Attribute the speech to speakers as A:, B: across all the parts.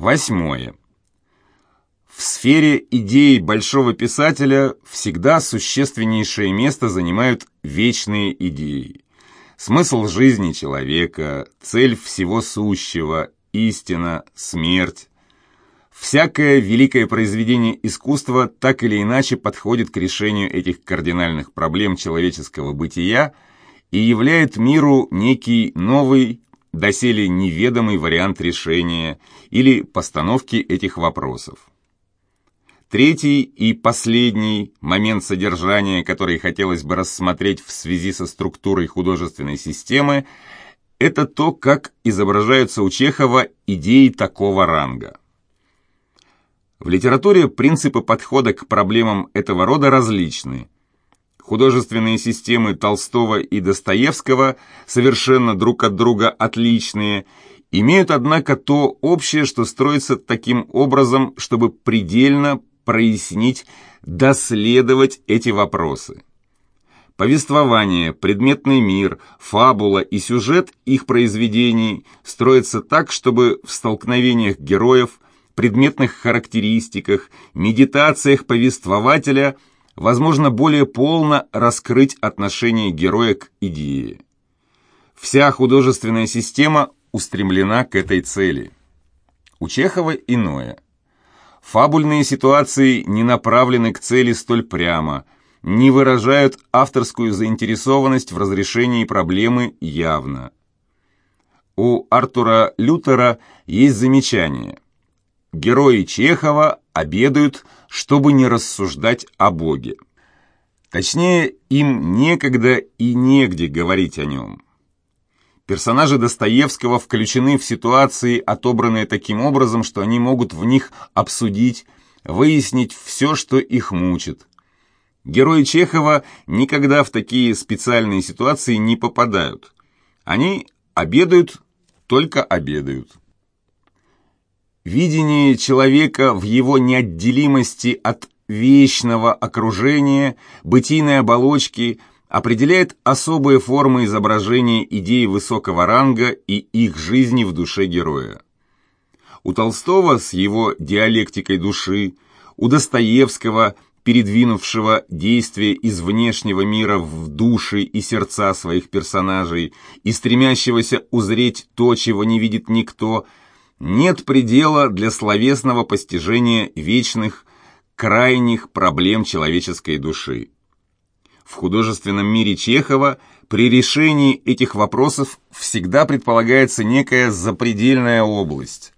A: Восьмое. В сфере идей большого писателя всегда существеннейшее место занимают вечные идеи. Смысл жизни человека, цель всего сущего, истина, смерть. Всякое великое произведение искусства так или иначе подходит к решению этих кардинальных проблем человеческого бытия и являет миру некий новый, доселе неведомый вариант решения или постановки этих вопросов. Третий и последний момент содержания, который хотелось бы рассмотреть в связи со структурой художественной системы, это то, как изображаются у Чехова идеи такого ранга. В литературе принципы подхода к проблемам этого рода различны. Художественные системы Толстого и Достоевского совершенно друг от друга отличные – имеют, однако, то общее, что строится таким образом, чтобы предельно прояснить, доследовать эти вопросы. Повествование, предметный мир, фабула и сюжет их произведений строятся так, чтобы в столкновениях героев, предметных характеристиках, медитациях повествователя возможно более полно раскрыть отношение героя к идее. Вся художественная система устремлена к этой цели. У Чехова иное – Фабульные ситуации не направлены к цели столь прямо, не выражают авторскую заинтересованность в разрешении проблемы явно. У Артура Лютера есть замечание. Герои Чехова обедают, чтобы не рассуждать о Боге. Точнее, им некогда и негде говорить о нем. Персонажи Достоевского включены в ситуации, отобранные таким образом, что они могут в них обсудить, выяснить все, что их мучит. Герои Чехова никогда в такие специальные ситуации не попадают. Они обедают, только обедают. Видение человека в его неотделимости от вечного окружения, бытийной оболочки – определяет особые формы изображения идей высокого ранга и их жизни в душе героя. У Толстого с его диалектикой души, у Достоевского, передвинувшего действие из внешнего мира в души и сердца своих персонажей и стремящегося узреть то, чего не видит никто, нет предела для словесного постижения вечных, крайних проблем человеческой души. В художественном мире Чехова при решении этих вопросов всегда предполагается некая запредельная область.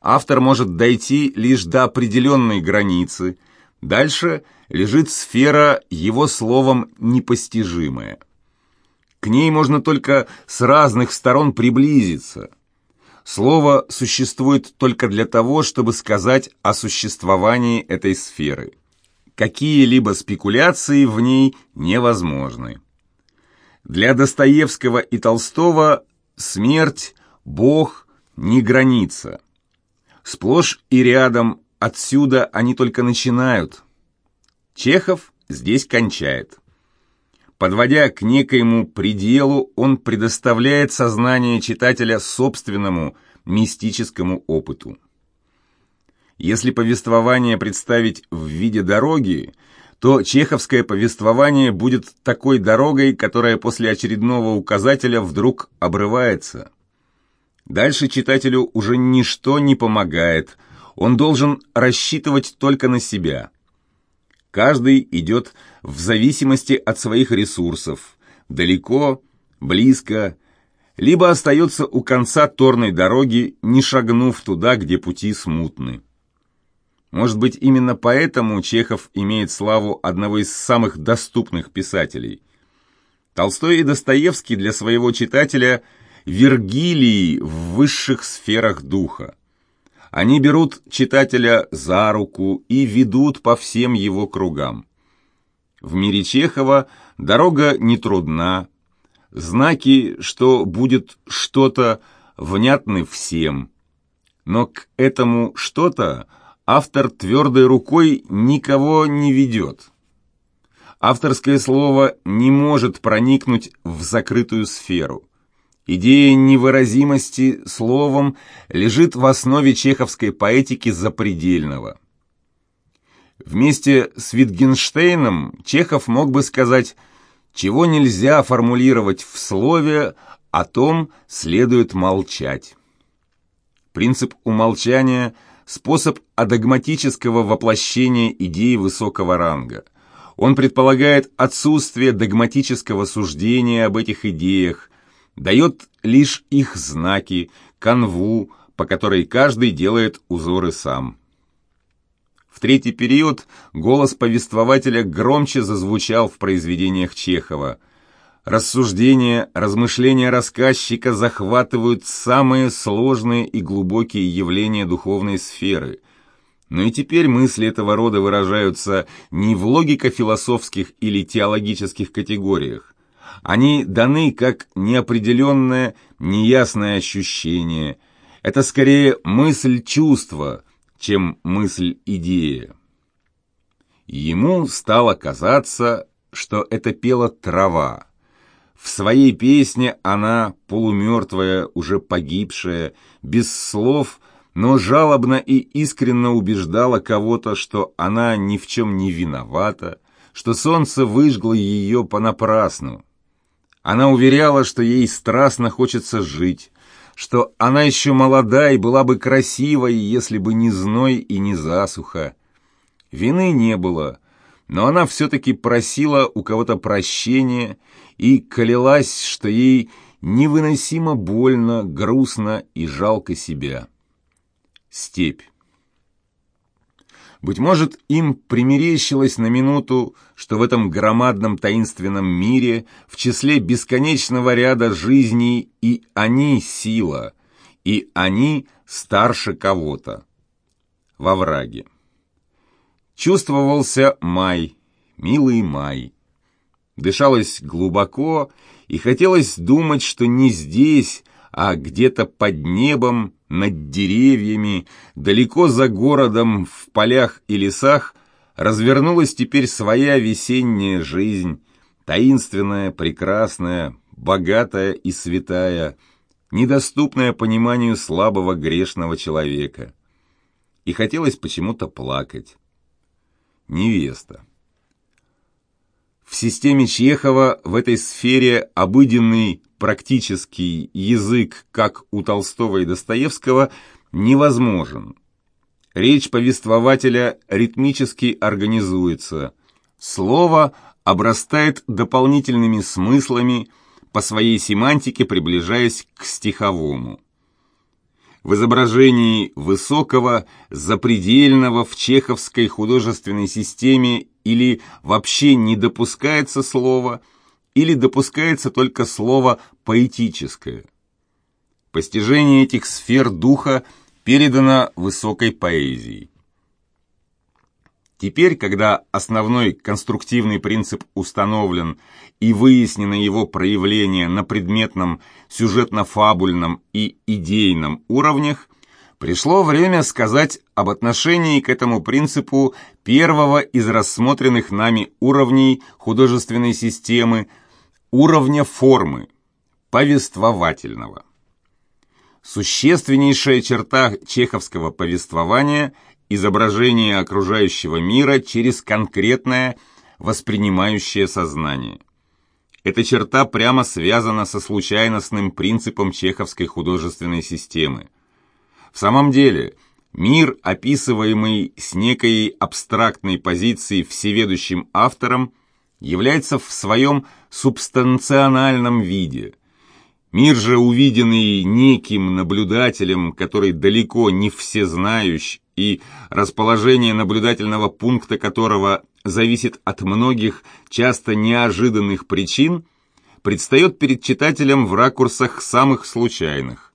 A: Автор может дойти лишь до определенной границы, дальше лежит сфера его словом непостижимая. К ней можно только с разных сторон приблизиться. Слово существует только для того, чтобы сказать о существовании этой сферы какие-либо спекуляции в ней невозможны. Для Достоевского и Толстого смерть, Бог не граница. Сплошь и рядом отсюда они только начинают. Чехов здесь кончает. Подводя к некоему пределу, он предоставляет сознание читателя собственному мистическому опыту. Если повествование представить в виде дороги, то чеховское повествование будет такой дорогой, которая после очередного указателя вдруг обрывается. Дальше читателю уже ничто не помогает, он должен рассчитывать только на себя. Каждый идет в зависимости от своих ресурсов, далеко, близко, либо остается у конца торной дороги, не шагнув туда, где пути смутны. Может быть, именно поэтому Чехов имеет славу одного из самых доступных писателей. Толстой и Достоевский для своего читателя – Вергилии в высших сферах духа. Они берут читателя за руку и ведут по всем его кругам. В мире Чехова дорога не трудна, знаки, что будет что-то, внятны всем. Но к этому что-то – автор твердой рукой никого не ведет. Авторское слово не может проникнуть в закрытую сферу. Идея невыразимости словом лежит в основе чеховской поэтики запредельного. Вместе с Витгенштейном Чехов мог бы сказать «чего нельзя формулировать в слове, о том следует молчать». Принцип умолчания – способ адогматического воплощения идеи высокого ранга. Он предполагает отсутствие догматического суждения об этих идеях – дает лишь их знаки, канву, по которой каждый делает узоры сам. В третий период голос повествователя громче зазвучал в произведениях Чехова. Рассуждения, размышления рассказчика захватывают самые сложные и глубокие явления духовной сферы. Но и теперь мысли этого рода выражаются не в логико-философских или теологических категориях, они даны как неопределенное, неясное ощущение. Это скорее мысль-чувство, чем мысль-идея. Ему стало казаться, что это пела трава. В своей песне она, полумертвая, уже погибшая, без слов, но жалобно и искренно убеждала кого-то, что она ни в чем не виновата, что солнце выжгло ее понапрасну. Она уверяла, что ей страстно хочется жить, что она еще молода и была бы красивой, если бы не зной и не засуха. Вины не было, но она все-таки просила у кого-то прощения и клялась, что ей невыносимо больно, грустно и жалко себя. Степь. Быть может, им примерещилось на минуту, что в этом громадном таинственном мире, в числе бесконечного ряда жизней, и они сила, и они старше кого-то. Во враге. Чувствовался май, милый май. Дышалось глубоко, и хотелось думать, что не здесь, а где-то под небом, над деревьями, далеко за городом, в полях и лесах, развернулась теперь своя весенняя жизнь, таинственная, прекрасная, богатая и святая, недоступная пониманию слабого грешного человека. И хотелось почему-то плакать. Невеста. В системе Чехова в этой сфере обыденный практический язык, как у Толстого и Достоевского, невозможен. Речь повествователя ритмически организуется. Слово обрастает дополнительными смыслами, по своей семантике приближаясь к стиховому. В изображении высокого, запредельного в чеховской художественной системе или вообще не допускается слово, или допускается только слово «поэтическое». Постижение этих сфер духа передано высокой поэзией. Теперь, когда основной конструктивный принцип установлен и выяснено его проявление на предметном, сюжетно-фабульном и идейном уровнях, Пришло время сказать об отношении к этому принципу первого из рассмотренных нами уровней художественной системы, уровня формы, повествовательного. Существеннейшая черта чеховского повествования – изображение окружающего мира через конкретное воспринимающее сознание. Эта черта прямо связана со случайностным принципом чеховской художественной системы – в самом деле, мир, описываемый с некой абстрактной позиции всеведущим автором, является в своем субстанциональном виде. Мир же, увиденный неким наблюдателем, который далеко не всезнающ, и расположение наблюдательного пункта которого зависит от многих, часто неожиданных причин, предстает перед читателем в ракурсах самых случайных.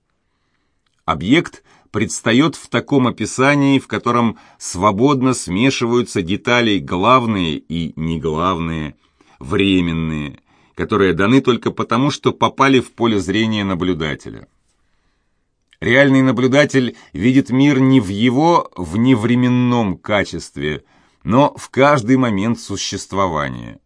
A: Объект предстает в таком описании, в котором свободно смешиваются детали главные и неглавные, временные, которые даны только потому, что попали в поле зрения наблюдателя. Реальный наблюдатель видит мир не в его вневременном качестве, но в каждый момент существования.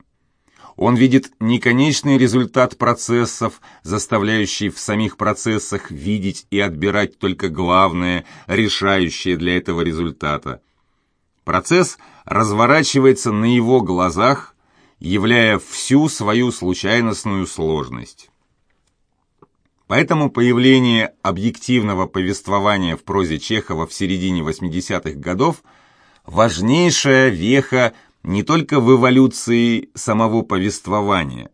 A: Он видит не конечный результат процессов, заставляющий в самих процессах видеть и отбирать только главное, решающее для этого результата. Процесс разворачивается на его глазах, являя всю свою случайностную сложность. Поэтому появление объективного повествования в прозе Чехова в середине 80-х годов – важнейшая веха не только в эволюции самого повествования.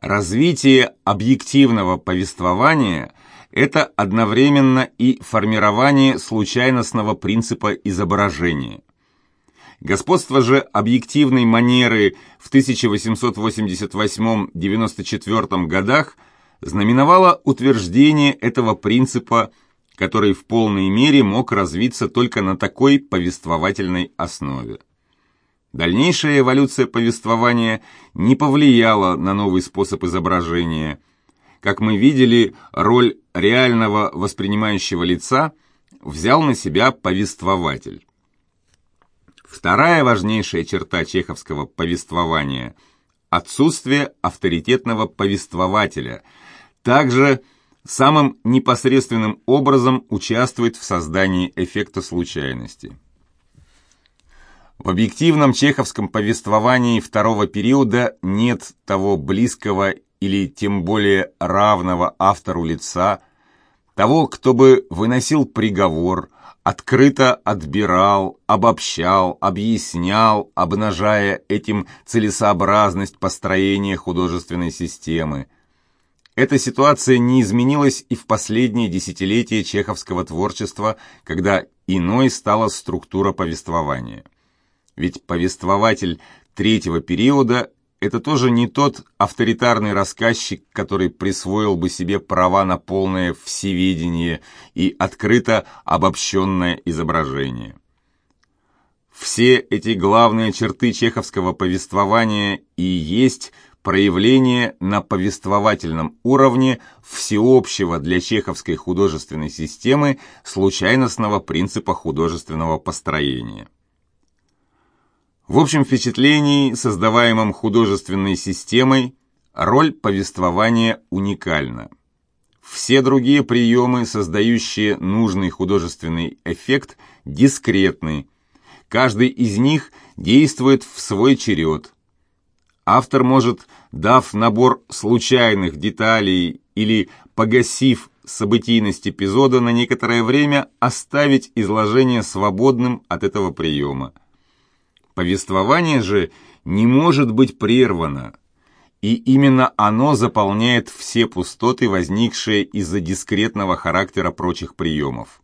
A: Развитие объективного повествования – это одновременно и формирование случайностного принципа изображения. Господство же объективной манеры в 1888-94 годах знаменовало утверждение этого принципа, который в полной мере мог развиться только на такой повествовательной основе. Дальнейшая эволюция повествования не повлияла на новый способ изображения. Как мы видели, роль реального воспринимающего лица взял на себя повествователь. Вторая важнейшая черта чеховского повествования – отсутствие авторитетного повествователя. Также самым непосредственным образом участвует в создании эффекта случайности. В объективном чеховском повествовании второго периода нет того близкого или тем более равного автору лица, того, кто бы выносил приговор, открыто отбирал, обобщал, объяснял, обнажая этим целесообразность построения художественной системы. Эта ситуация не изменилась и в последние десятилетия чеховского творчества, когда иной стала структура повествования. Ведь повествователь третьего периода – это тоже не тот авторитарный рассказчик, который присвоил бы себе права на полное всеведение и открыто обобщенное изображение. Все эти главные черты чеховского повествования и есть проявление на повествовательном уровне всеобщего для чеховской художественной системы случайностного принципа художественного построения. В общем впечатлении, создаваемом художественной системой, роль повествования уникальна. Все другие приемы, создающие нужный художественный эффект, дискретны. Каждый из них действует в свой черед. Автор может, дав набор случайных деталей или погасив событийность эпизода на некоторое время, оставить изложение свободным от этого приема. Повествование же не может быть прервано, и именно оно заполняет все пустоты, возникшие из-за дискретного характера прочих приемов.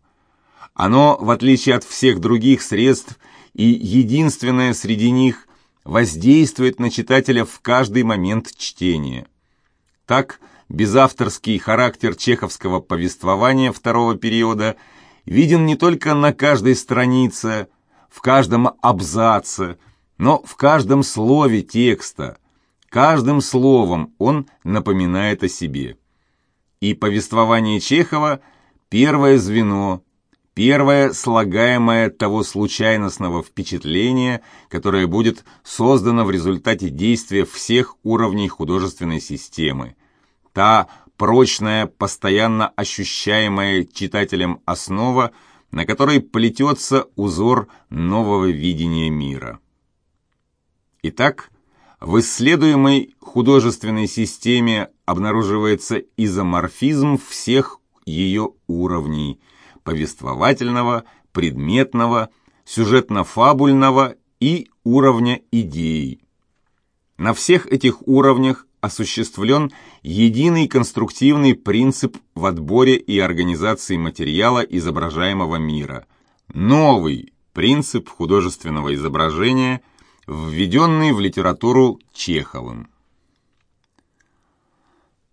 A: Оно, в отличие от всех других средств, и единственное среди них, воздействует на читателя в каждый момент чтения. Так, безавторский характер чеховского повествования второго периода виден не только на каждой странице, в каждом абзаце, но в каждом слове текста. Каждым словом он напоминает о себе. И повествование Чехова – первое звено, первое слагаемое того случайностного впечатления, которое будет создано в результате действия всех уровней художественной системы. Та прочная, постоянно ощущаемая читателем основа – на которой плетется узор нового видения мира. Итак, в исследуемой художественной системе обнаруживается изоморфизм всех ее уровней – повествовательного, предметного, сюжетно-фабульного и уровня идей. На всех этих уровнях осуществлен единый конструктивный принцип в отборе и организации материала изображаемого мира. Новый принцип художественного изображения, введенный в литературу Чеховым.